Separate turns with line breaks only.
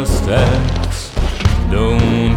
understands. Don't